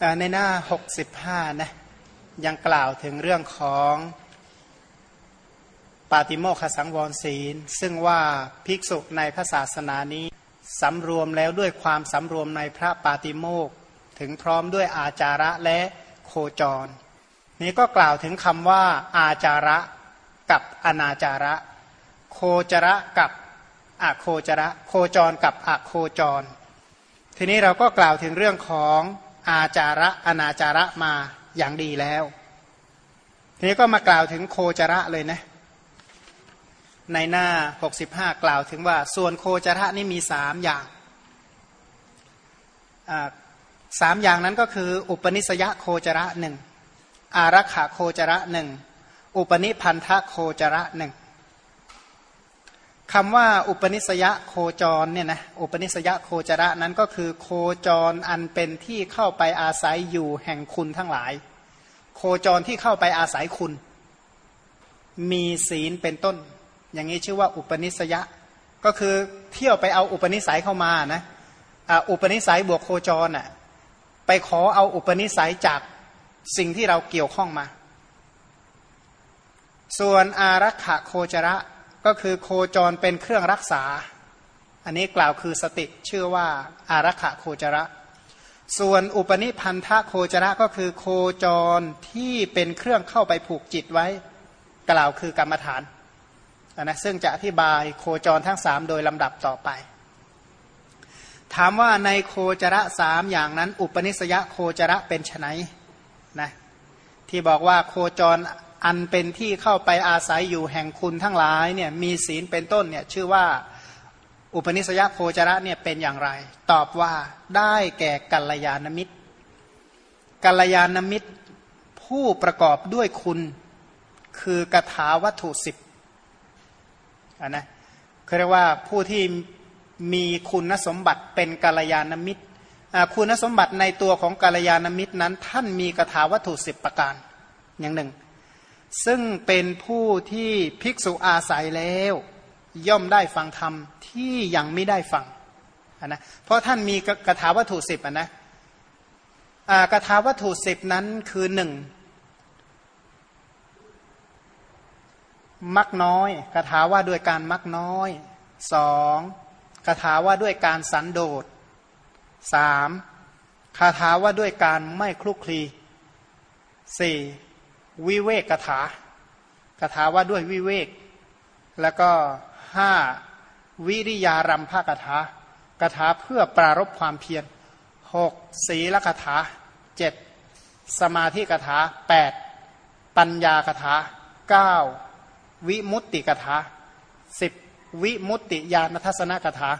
ในหน้า 65 นะยังกล่าวถึงเรื่องของปาติโมคสังวรศีล ซึ่งว่าภิกษุในพระศาสนานี้สำรวมแล้วด้วยความสำรวมในพระปาติโมกถึงพร้อมด้วยอาจาระและโคจร นี้ก็กล่าวถึงคำว่าอาจาระกับอนาจาระ โคจระกับอะโคจระ โคจรกับอะโคจร ทีนี้เราก็กล่าวถึงเรื่องของ อาจาระอนาจาระมาอย่างดีแล้ว ทีนี้ก็มากล่าวถึงโคจระเลยนะ ในหน้า 65 กล่าวถึงว่า ส่วนโคจระนี่มีสามอย่างสามอย่างนั้นก็คือ อุปนิสยโคจระหนึ่งอารักขาโคจระหนึ่งอุปนิพันธโคจระหนึ่ง คำว่าอุปนิสยโคจรเนี่ยนะอุปนิสยโคจระนั้นก็คือโคจรอันเป็นที่เข้าไปอาศัยอยู่แห่งคุณทั้งหลาย โคจรที่เข้าไปอาศัยคุณ มีศีลเป็นต้น อย่างนี้ชื่อว่าอุปนิสยะ ก็คือเที่ยวไปเอาอุปนิสัยเข้ามานะอุปนิสัยบวกโคจรอะไปขอเอาอุปนิสัยจากสิ่งที่เราเกี่ยวข้องมา ส่วนอารักขะโคจระ ก็คือโคจรเป็นเครื่องรักษา อันนี้กล่าวคือสติชื่อว่าอารักขะโคจระ ส่วนอุปนิพันธะโคจระก็คือโคจรที่เป็นเครื่องเข้าไปผูกจิตไว้ กล่าวคือกรรมฐานนะซึ่งจะอธิบายโคจรทั้งสามโดยลำดับต่อไป ถามว่าในโคจระสามอย่างนั้น อุปนิสยโคจระเป็นไนนะที่บอกว่าโคจร อันเป็นที่เข้าไปอาศัยอยู่แห่งคุณทั้งหลายเนี่ยมีศีลเป็นต้นเนี่ยชื่อว่าอุปนิสยโคจระเนี่ยเป็นอย่างไร ตอบว่าได้แก่กัลยาณมิตร กัลยาณมิตรผู้ประกอบด้วยคุณคือกถาวัตถุสิบนนะเขาเรียกว่าผู้ที่มีคุณสมบัติเป็นกัลยาณมิตรคุณสมบัติในตัวของกัลยาณมิตรนั้น ท่านมีกถาวัตถุสิบประการอย่างหนึ่ง ซึ่งเป็นผู้ที่ภิกษุอาศัยแล้ว ย่อมได้ฟังธรรมที่ยังไม่ได้ฟังนะเพราะท่านมีกระถาวัตถุสิบนะกระถาวัตถุสิบนั้นคือหนึ่งมักน้อยกระถาว่าด้วยการมักน้อยสองคาถาว่าด้วยการสันโดษสามคาถาว่าด้วยการไม่คลุกคลีสี่ วิเวกกถากถาว่าด้วยวิเวก แล้วก็ห้าวิริยารัมภากถากถาเพื่อปรารบความเพียรหกศีลกถาเจ็ดสมาธิกถาแปดปัญญากถาเก้าวิมุตติกถาสิบวิมุตติญาณทัศนกถา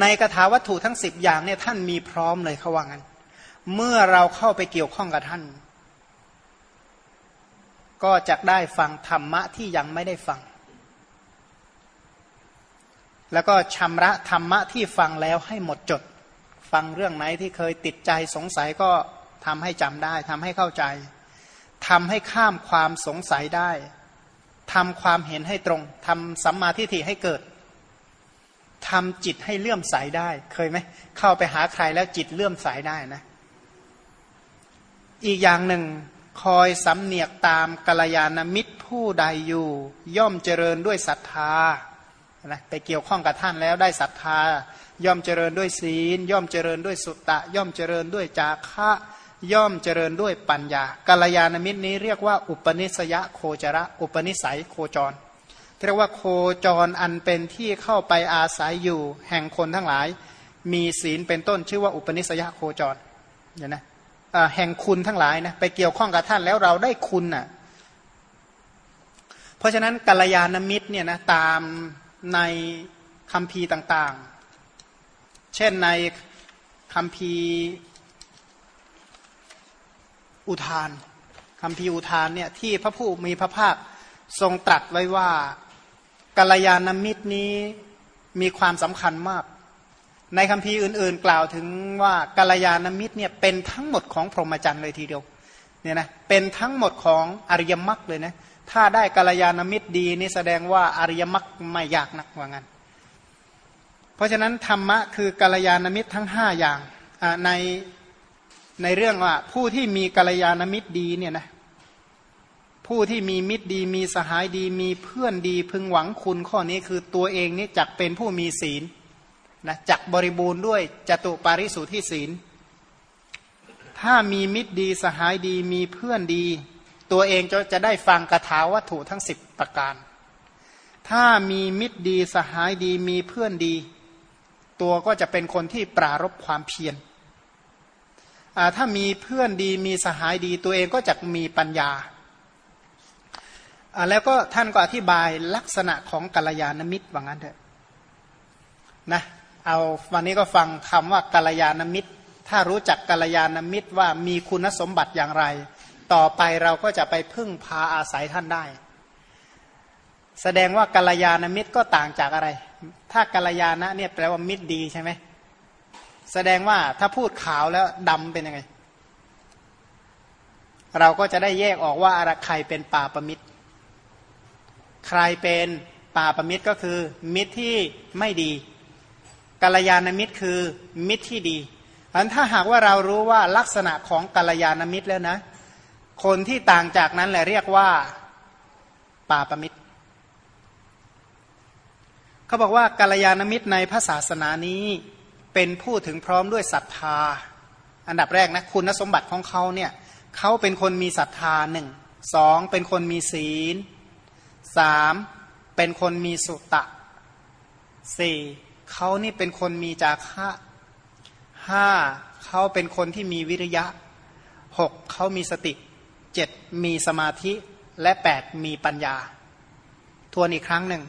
ในกถาวัตถุทั้งสิบอย่างเนี่ยท่านมีพร้อมเลยเขาว่างั้น เมื่อเราเข้าไปเกี่ยวข้องกับท่าน ก็จะได้ฟังธรรมะที่ยังไม่ได้ฟัง แล้วก็ชำระธรรมะที่ฟังแล้วให้หมดจด ฟังเรื่องไหนที่เคยติดใจสงสัยก็ทำให้จำได้ทำให้เข้าใจทำให้ข้ามความสงสัยได้ทำความเห็นให้ตรงทำสัมมาทิฏฐิให้เกิดทำจิตให้เลื่อมใสได้เคยไหมเข้าไปหาใครแล้วจิตเลื่อมใสได้นะ อีกอย่างหนึ่ง คอยสำเนียกตามกัลยาณมิตรผู้ใดอยู่ ย่อมเจริญด้วยศรัทธานะไปเกี่ยวข้องกับท่านแล้วได้ศรัทธา ย่อมเจริญด้วยศีล ย่อมเจริญด้วยสุตตะ ย่อมเจริญด้วยจาคะย่อมเจริญด้วยปัญญากัลยาณมิตรนี้เรียกว่าอุปนิสยโคจระ อุปนิสัยโคจรเรียกว่าโคจรอันเป็นที่เข้าไปอาศัยอยู่ แห่งคนทั้งหลาย มีศีลเป็นต้นชื่อว่าอุปนิสยโคจรเห็นไหม แห่งคุณทั้งหลายนะไปเกี่ยวข้องกับท่านแล้วเราได้คุณน่ะเพราะฉะนั้นกัลยาณมิตรเนี่ยนะตามในคำพีต่างๆ เช่นในคำพีอุทานคำพีอุทานเนี่ยที่พระผู้มีพระภาคทรงตรัสไว้ว่ากัลยาณมิตรนี้มีความสำคัญมาก ในคัมภีร์อื่นๆ กล่าวถึงว่ากัลยาณมิตรเนี่ยเป็นทั้งหมดของพรหมจรรย์เลยทีเดียวเนี่ยนะเป็นทั้งหมดของอริยมรรคเลยนะถ้าได้กัลยาณมิตรดีนี่แสดงว่าอริยมรรคไม่ยากนักว่างั้น เพราะฉะนั้นธรรมะคือกัลยาณมิตรทั้งห้าอย่างในในเรื่องว่าผู้ที่มีกัลยาณมิตรดีเนี่ยนะผู้ที่มีมิตรดี มีสหายดี มีเพื่อนดีพึงหวังคุณข้อนี้คือตัวเองนี่จักเป็นผู้มีศีล นะจักบริบูรณ์ด้วยจตุปาริสุทธิศีล ถ้ามีมิตรดีสหายดีมีเพื่อนดี ตัวเองจะจะได้ฟังคาถาวัตถุทั้งสิบประการ ถ้ามีมิตรดีสหายดีมีเพื่อนดี ตัวก็จะเป็นคนที่ปรารบความเพียรถ้ามีเพื่อนดีมีสหายดีตัวเองก็จะมีปัญญา แล้วก็ท่านก็อธิบายลักษณะของกัลยาณมิตรว่างั้นเถอะนะ เอาวันนี้ก็ฟังคำว่ากัลยาณมิตร ถ้ารู้จักกัลยาณมิตรว่ามีคุณสมบัติอย่างไร ต่อไปเราก็จะไปพึ่งพาอาศัยท่านได้ แสดงว่ากัลยาณมิตรก็ต่างจากอะไร ถ้ากัลยาณะเนี่ยแปลว่ามิตรดีใช่ไหมแสดงว่าถ้าพูดขาวแล้วดำเป็นยังไง เราก็จะได้แยกออกว่าอะไรใครเป็นป่าประมิตร ใครเป็นป่าประมิตรก็คือมิตรที่ไม่ดี กัลยาณมิตรคือมิตรที่ดีอันถ้าหากว่าเรารู้ว่าลักษณะของกัลยาณมิตรแล้วนะ คนที่ต่างจากนั้นแหละเรียกว่าป่าประมิตรเขาบอกว่ากัลยาณมิตรในพระศาสนานี้เป็นผู้ถึงพร้อมด้วยศรัทธา อันดับแรกนะคุณสมบัติของเขาเนี่ยเขาเป็นคนมีศรัทธาหนึ่งสองเป็นคนมีศีลสามเป็นคนมีสุตะสี่ เขานี่เป็นคนมีจาคะห้าเขาเป็นคนที่มีวิริยะหกเขามีสติเจ็ดมีสมาธิและแปดมีปัญญา ทวนอีกครั้งหนึ่ง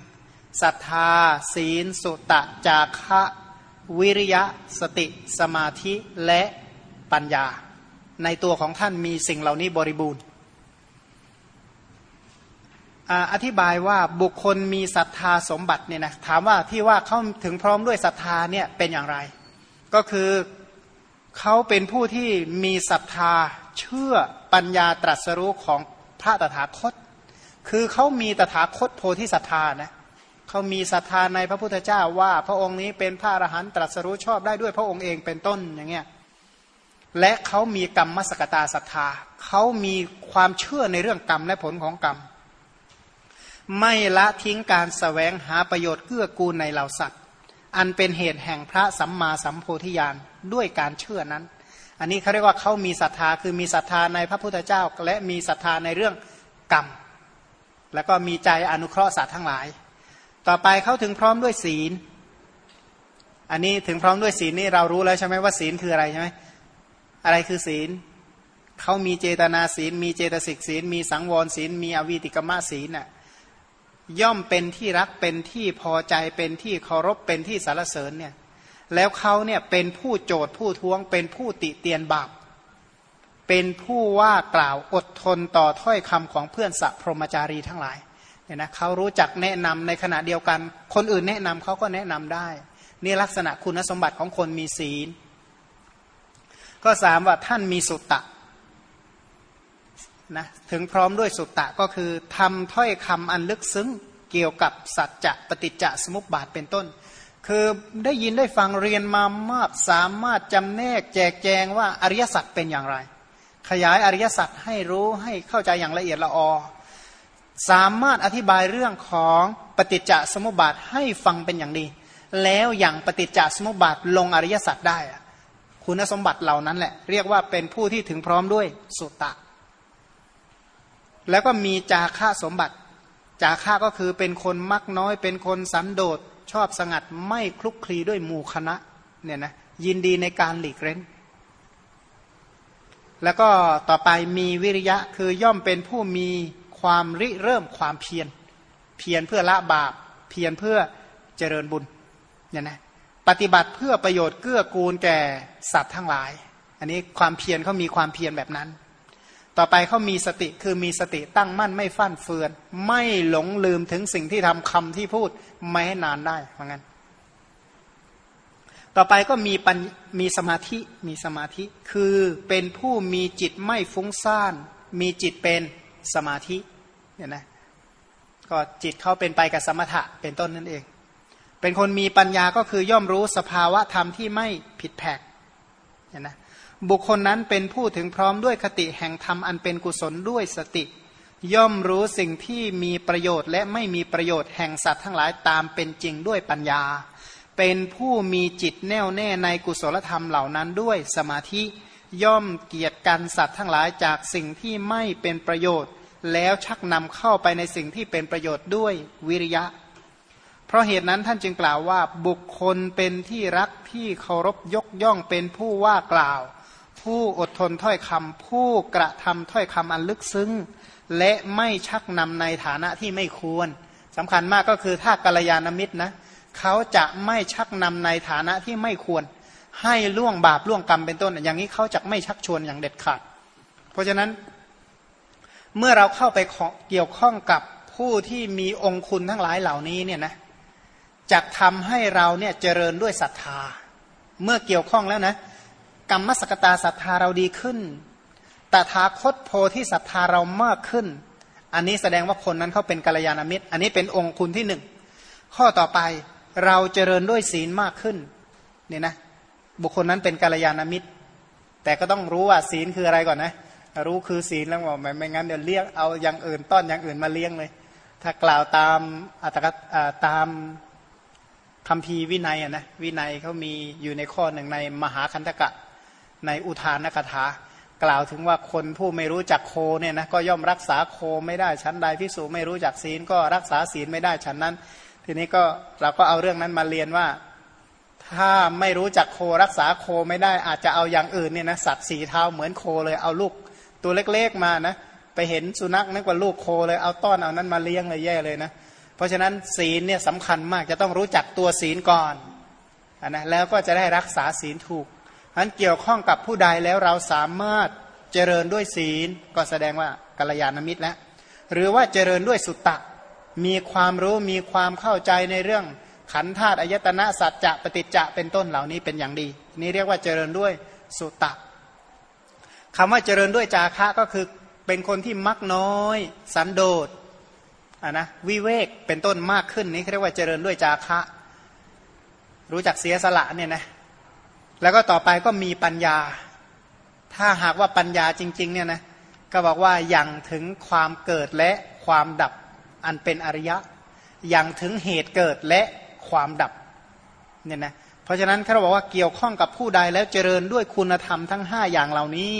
ศรัทธา ศีล สุตะ จาคะ วิริยะ สติ สมาธิและปัญญา ในตัวของท่านมีสิ่งเหล่านี้บริบูรณ์ อธิบายว่าบุคคลมีศรัทธาสมบัติเนี่ยนะถามว่าที่ว่าเขาถึงพร้อมด้วยศรัทธาเนี่ยเป็นอย่างไร ก็คือเขาเป็นผู้ที่มีศรัทธาเชื่อปัญญาตรัสรู้ของพระตถาคต คือเขามีตถาคตโพธิศรัทธานะเขามีศรัทธาในพระพุทธเจ้าว่า พระองค์นี้เป็นพระอรหันตรัสรู้ชอบได้ด้วยพระองค์เองเป็นต้นอย่างเงี้ยและเขามีกรรมมสกตาศรัทธาเขามีความเชื่อในเรื่องกรรมและผลของกรรม ไม่ละทิ้งการสแสวงหาประโยชน์เกื้อกูลในเหล่าสัตว์ อันเป็นเหตุแห่งพระสัมมาสัมโพธิญาณด้วยการเชื่อนั้น อันนี้เขาเรียกว่าเขามีศรัทธาคือมีศรัทธาในพระพุทธเจ้า และมีศรัทธาในเรื่องกรรม แล้วก็มีใจอนุเคราะห์สัตว์ทั้งหลาย ต่อไปเขาถึงพร้อมด้วยศีล อันนี้ถึงพร้อมด้วยศีลนี่เรารู้แล้วใช่ไหมว่าศีลคืออะไรใช่ไหมอะไรคือศีลเขามีเจตนาศีล มีเจตสิกศีล มีสังวรศีล มีอวีติกมะศีลน่ะ ย่อมเป็นที่รักเป็นที่พอใจเป็นที่เคารพเป็นที่สารเสริญเนี่ยแล้วเขาเนี่ยเป็นผู้โจทย์ผู้ท้วง เป็นผู้ติเตียนบาปเป็นผู้ว่ากล่าวอดทนต่อถ้อยคำของเพื่อนสัพพรมจารีทั้งหลายเนี่ยนะเขารู้จักแนะนำในขณะเดียวกัน คนอื่นแนะนำเขาก็แนะนำได้ นี่ลักษณะคุณสมบัติของคนมีศีล ก็สามว่าท่านมีสุตตะ นะถึงพร้อมด้วยสุตตะก็คือทำถ้อยคำอันลึกซึ้งเกี่ยวกับสัจจะปฏิจจสมุปบาทเป็นต้น คือได้ยินได้ฟังเรียนมามากสามารถจำแนกแจกแจงว่าอริยสัจเป็นอย่างไร ขยายอริยสัจให้รู้ให้เข้าใจอย่างละเอียดละออสามารถอธิบายเรื่องของปฏิจจสมุปบาทให้ฟังเป็นอย่างดี แล้วอย่างปฏิจจสมุปบาทลงอริยสัจได้ คุณสมบัติเหล่านั้นแหละ เรียกว่าเป็นผู้ที่ถึงพร้อมด้วยสุตตะ แล้วก็มีจาค่าสมบัติ จาค่าก็คือเป็นคนมักน้อย เป็นคนสันโดษชอบสงัดไม่คลุกคลีด้วยหมู่คณะเนี่ยนะยินดีในการหลีกเล้น แล้วก็ต่อไปมีวิริยะคือย่อมเป็นผู้มีความริเริ่มความเพียรเพียรเพื่อละบาป เพียรเพื่อเจริญบุญเนี่ยนะปฏิบัติเพื่อประโยชน์เกื้อกูลแก่สัตว์ทั้งหลาย อันนี้ความเพียรเขามีความเพียรแบบนั้น ต่อไปเขามีสติคือมีสติตั้งมั่นไม่ฟั่นเฟือน ไม่หลงลืมถึงสิ่งที่ทำคำที่พูดไม่ให้นานได้เหมือนกันต่อไปก็มีปัญมีสมาธิมีสมาธิคือเป็นผู้มีจิตไม่ฟุ้งซ่าน มีจิตเป็นสมาธิเนี่ยนะก็จิตเขาเป็นไปกับสมถะเป็นต้นนั่นเอง เป็นคนมีปัญญาก็คือย่อมรู้สภาวะธรรมที่ไม่ผิดแผกเห็นไหม บุคคลนั้นเป็นผู้ถึงพร้อมด้วยคติแห่งธรรมอันเป็นกุศลด้วยสติ ย่อมรู้สิ่งที่มีประโยชน์และไม่มีประโยชน์แห่งสัตว์ทั้งหลายตามเป็นจริงด้วยปัญญา เป็นผู้มีจิตแน่วแน่ในกุศลธรรมเหล่านั้นด้วยสมาธิย่อมเกียรติกันสัตว์ทั้งหลายจากสิ่งที่ไม่เป็นประโยชน์ แล้วชักนำเข้าไปในสิ่งที่เป็นประโยชน์ด้วยวิริยะ เพราะเหตุนั้นท่านจึงกล่าวว่าบุคคลเป็นที่รักที่เคารพยกย่องเป็นผู้ว่ากล่าว ผู้อดทนถ้อยคำผู้กระทำถ้อยคำอันลึกซึ้ง และไม่ชักนำในฐานะที่ไม่ควรสำคัญมากก็คือถ้ากัลยาณมิตรนะเขาจะไม่ชักนำในฐานะที่ไม่ควร ให้ล่วงบาปล่วงกรรมเป็นต้น อย่างนี้เขาจะไม่ชักชวนอย่างเด็ดขาด เพราะฉะนั้น เมื่อเราเข้าไปเกี่ยวข้องกับผู้ที่มีองคุณทั้งหลายเหล่านี้เนี่ยนะจะทำให้เราเนี่ยเจริญด้วยศรัทธา เมื่อเกี่ยวข้องแล้วนะ กรรมสกตาศรัทธาเราดีขึ้นตถาคตโพธิศรัทธาเรามากขึ้น อันนี้แสดงว่าคนนั้นเขาเป็นกัลยาณมิตร อันนี้เป็นองค์คุณที่หนึ่ง ข้อต่อไปเราเจริญด้วยศีลมากขึ้นเนี่ยนะบุคคลนั้นเป็นกาลยานามิตร แต่ก็ต้องรู้ว่าศีลคืออะไรก่อนนะ รู้คือศีลแล้วบอกไม่ไม่งั้นเดี๋ยวเรียกเอาอย่างอื่นต้อนอย่างอื่นมาเลี้ยงเลย ถ้ากล่าวตามอัตกตามคำพีวินัยอะนะวินัยเขามีอยู่ในข้อหนึ่งในมหาคันธกะ ในอุทานกถากล่าวถึงว่าคนผู้ไม่รู้จักโคเนี่ยนะก็ย่อมรักษาโคไม่ได้ชั้นใดพิสูจไม่รู้จักศีลก็รักษาศีลไม่ได้ชั้นนั้น ทีนี้ก็เราก็เอาเรื่องนั้นมาเรียนว่า ถ้าไม่รู้จักโครักษาโคไม่ได้อาจจะเอาอย่างอื่นเนี่ยนะสัตว์สีเท้าเหมือนโคเลยเอาลูกตัวเล็กๆมานะไปเห็นสุนัขนึกว่าลูกโคเลยเอาต้อนเอานั้นมาเลี้ยงเลยแย่เลยนะเพราะฉะนั้นศีลเนี่ยสำคัญมากจะต้องรู้จักตัวศีลก่อนอนนะแล้วก็จะได้รักษาศีลถูก นั้นเกี่ยวข้องกับผู้ใดแล้วเราสามารถเจริญด้วยศีล ก็แสดงว่ากัลยาณมิตรแล้วหรือว่าเจริญด้วยสุตตะ มีความรู้มีความเข้าใจในเรื่องขันธาตุอายตนะสัจจะปฏิจจะเป็นต้นเหล่านี้เป็นอย่างดี นี่เรียกว่าเจริญด้วยสุตตะคำว่าเจริญด้วยจาคะก็คือเป็นคนที่มักน้อย สันโดษอะนะวิเวกเป็นต้นมากขึ้นนี่เรียกว่าเจริญด้วยจาคะ รู้จักเสียสละเนี่ยนะ แล้วก็ต่อไปก็มีปัญญา ถ้าหากว่าปัญญาจริงๆเนี่ยนะก็บอกว่าอย่างถึงความเกิดและความดับอันเป็นอริยะอย่างถึงเหตุเกิดและความดับเนี่ยนะเพราะฉะนั้นเขาบอกว่าเกี่ยวข้องกับผู้ใดแล้วเจริญด้วยคุณธรรมทั้ง 5 อย่างเหล่านี้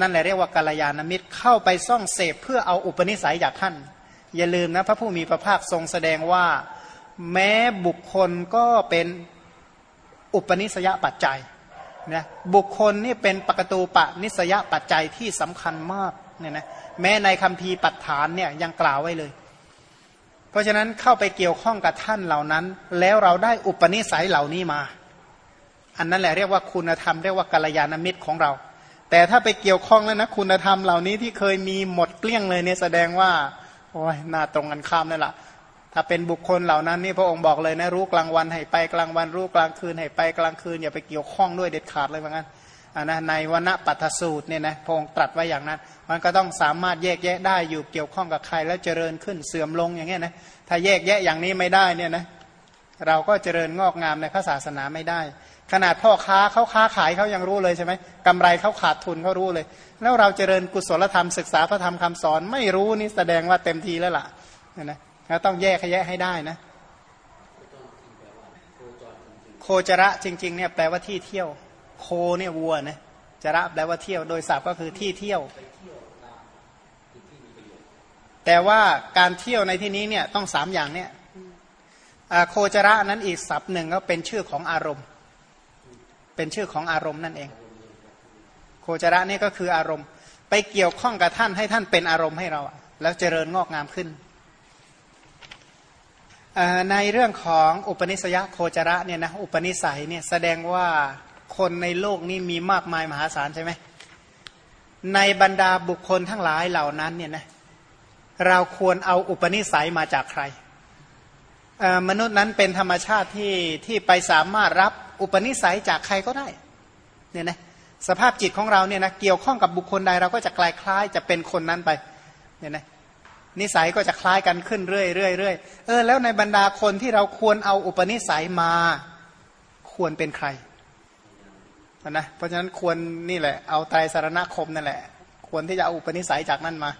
นั่นแหละเรียกว่ากัลยาณมิตรเข้าไปซ่องเสพเพื่อเอาอุปนิสัยจากท่าน อย่าลืมนะพระผู้มีพระภาคทรงแสดงว่า แม้บุคคลก็เป็น อุปนิสยปัจจัยนะบุคคลนี่เป็นปกตูปะนิสยปัจจัยที่สำคัญมากเนี่ยนะแม้ในคำพีปัฏฐานเนี่ยยังกล่าวไว้เลย เพราะฉะนั้นเข้าไปเกี่ยวข้องกับท่านเหล่านั้น แล้วเราได้อุปนิสัยเหล่านี้มา อันนั้นแหละเรียกว่าคุณธรรมเรียกว่ากัลยาณมิตรของเรา แต่ถ้าไปเกี่ยวข้องแล้วนะคุณธรรมเหล่านี้ที่เคยมีหมดเกลี้ยงเลยเนี่ยแสดงว่าโอ้ยน่าตรงกันข้ามนั่นแหละ ถ้าเป็นบุคคลเหล่านั้นนี่พระองค์บอกเลยนะรู้กลางวันให้ไปกลางวันรู้กลางคืนให้ไปกลางคืนอย่าไปเกี่ยวข้องด้วยเด็ดขาดเลยเหมือนกันอันนะในวณปัตสูตรเนี่ยนะพระองค์ตรัสไว้อย่างนั้น มันก็ต้องสามารถแยกแยะได้อยู่เกี่ยวข้องกับใครแล้วเจริญขึ้นเสื่อมลงอย่างเงี้ยนะถ้าแยกแยะอย่างนี้ไม่ได้เนี่ยนะเราก็เจริญงอกงามในพระศาสนาไม่ได้ ขนาดพ่อค้าเขาค้าขายเขายังรู้เลยใช่ไหมกำไรเขาขาดทุนเขารู้เลย แล้วเราเจริญกุศลธรรมศึกษาพระธรรมคำสอนไม่รู้นี่แสดงว่าเต็มทีแล้วล่ะเนี่ย นะเราต้องแยกแยะให้ได้นะ โคจระจริง ๆ เนี่ยแปลว่าที่เที่ยว โคเนี่ยวัวนะจระแปลว่าเที่ยวโดยศัพท์ก็คือที่เที่ยว แต่ว่าการเที่ยวในที่นี้เนี่ยต้องสามอย่างเนี่ยโคจระนั้นอีกศัพท์หนึ่งก็เป็นชื่อของอารมณ์ เป็นชื่อของอารมณ์นั่นเอง โคจระนี่ก็คืออารมณ์ ไปเกี่ยวข้องกับท่านให้ท่านเป็นอารมณ์ให้เราแล้วเจริญงอกงามขึ้น ในเรื่องของอุปนิสยโคจระเนี่ยนะอุปนิสัยเนี่ยแสดงว่าคนในโลกนี้มีมากมายมหาศาลใช่ไหมในบรรดาบุคคลทั้งหลายเหล่านั้นเนี่ยนะเราควรเอาอุปนิสัยมาจากใคร มนุษย์นั้นเป็นธรรมชาติที่ที่ไปสามารถรับอุปนิสัยจากใครก็ได้เนี่ยนะสภาพจิตของเราเนี่ยนะเกี่ยวข้องกับบุคคลใดเราก็จะกลายคล้ายจะเป็นคนนั้นไปเนี่ยนะ นิสัยก็จะคล้ายกันขึ้นเรื่อยเรื่อยเรื่อยเออแล้วในบรรดาคนที่เราควรเอาอุปนิสัยมา ควรเป็นใครนะเพราะฉะนั้นควรนี่แหละเอาไตรสารณคมนั่นแหละ ควรที่จะเอาอุปนิสัยจากนั่นมา